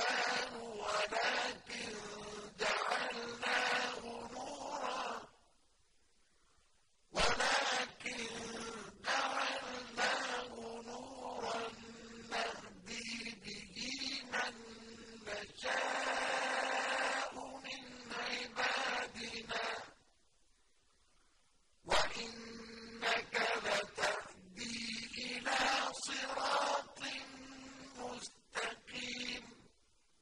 فهل